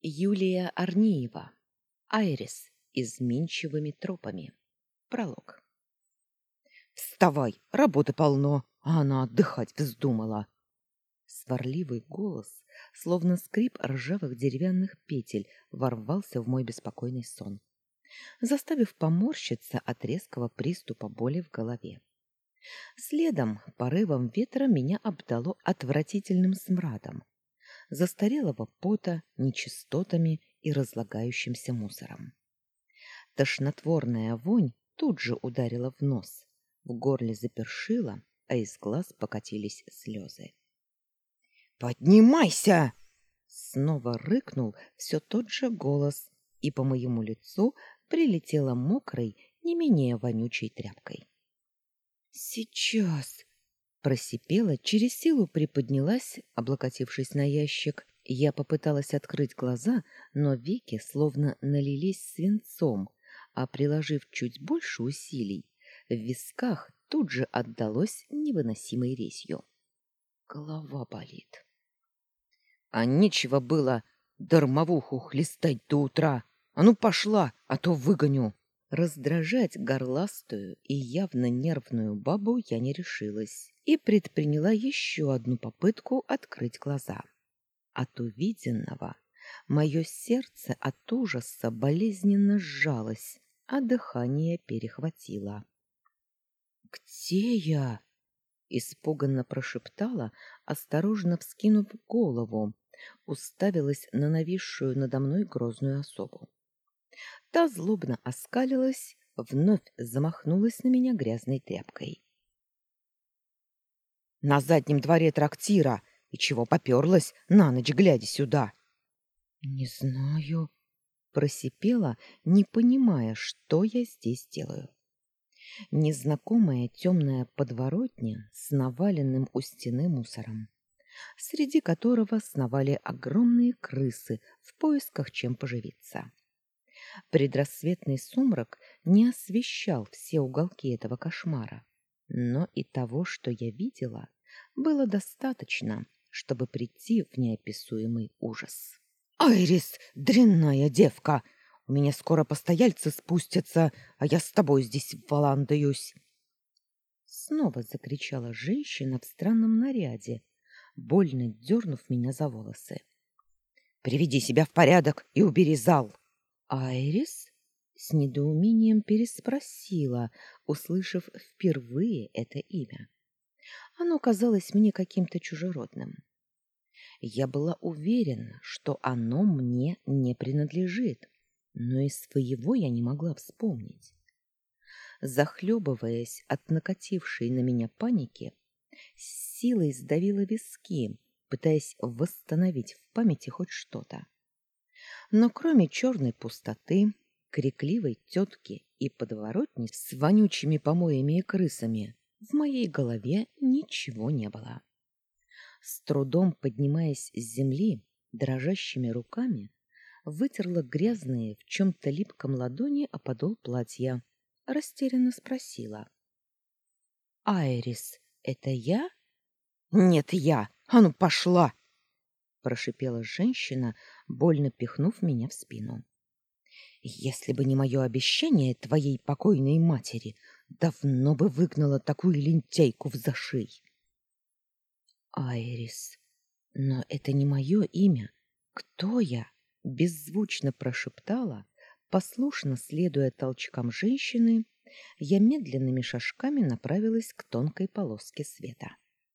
Юлия Арниева. Айрис. Изменчивыми тропами. Пролог. «Вставай! Работы полно, а она отдыхать вздумала!» Сварливый голос, словно скрип ржавых деревянных петель, ворвался в мой беспокойный сон, заставив поморщиться от резкого приступа боли в голове. Следом порывом ветра меня обдало отвратительным смрадом, застарелого пота, нечистотами и разлагающимся мусором. Тошнотворная вонь тут же ударила в нос, в горле запершила, а из глаз покатились слезы. «Поднимайся!» Снова рыкнул все тот же голос, и по моему лицу прилетела мокрой, не менее вонючей тряпкой. «Сейчас!» Просипела, через силу приподнялась, облокотившись на ящик. Я попыталась открыть глаза, но веки словно налились свинцом, а, приложив чуть больше усилий, в висках тут же отдалось невыносимой резью. Голова болит. А нечего было дармовуху хлестать до утра. А ну пошла, а то выгоню. Раздражать горластую и явно нервную бабу я не решилась и предприняла еще одну попытку открыть глаза. От увиденного мое сердце от ужаса болезненно сжалось, а дыхание перехватило. «Где я?» — испуганно прошептала, осторожно вскинув голову, уставилась на нависшую надо мной грозную особу. Та злобно оскалилась, вновь замахнулась на меня грязной тряпкой. «На заднем дворе трактира! И чего поперлась, на ночь глядя сюда?» «Не знаю», — просипела, не понимая, что я здесь делаю. Незнакомая темная подворотня с наваленным у стены мусором, среди которого сновали огромные крысы в поисках чем поживиться. Предрассветный сумрак не освещал все уголки этого кошмара, но и того, что я видела, было достаточно, чтобы прийти в неописуемый ужас. «Айрис, дрянная девка! У меня скоро постояльцы спустятся, а я с тобой здесь валандаюсь!» Снова закричала женщина в странном наряде, больно дернув меня за волосы. «Приведи себя в порядок и убери зал!» Айрис с недоумением переспросила, услышав впервые это имя. Оно казалось мне каким-то чужеродным. Я была уверена, что оно мне не принадлежит, но и своего я не могла вспомнить. Захлебываясь от накатившей на меня паники, с силой сдавила виски, пытаясь восстановить в памяти хоть что-то. Но кроме черной пустоты, крикливой тетки и подворотни с вонючими помоями и крысами, в моей голове ничего не было. С трудом поднимаясь с земли, дрожащими руками, вытерла грязные в чем-то липком ладони о подол платья, растерянно спросила. «Айрис, это я?» «Нет, я! А ну, пошла!» прошипела женщина, больно пихнув меня в спину. Если бы не мое обещание твоей покойной матери, давно бы выгнала такую лентяйку в зашей. Айрис, но это не мое имя. Кто я? Беззвучно прошептала, послушно следуя толчкам женщины, я медленными шажками направилась к тонкой полоске света.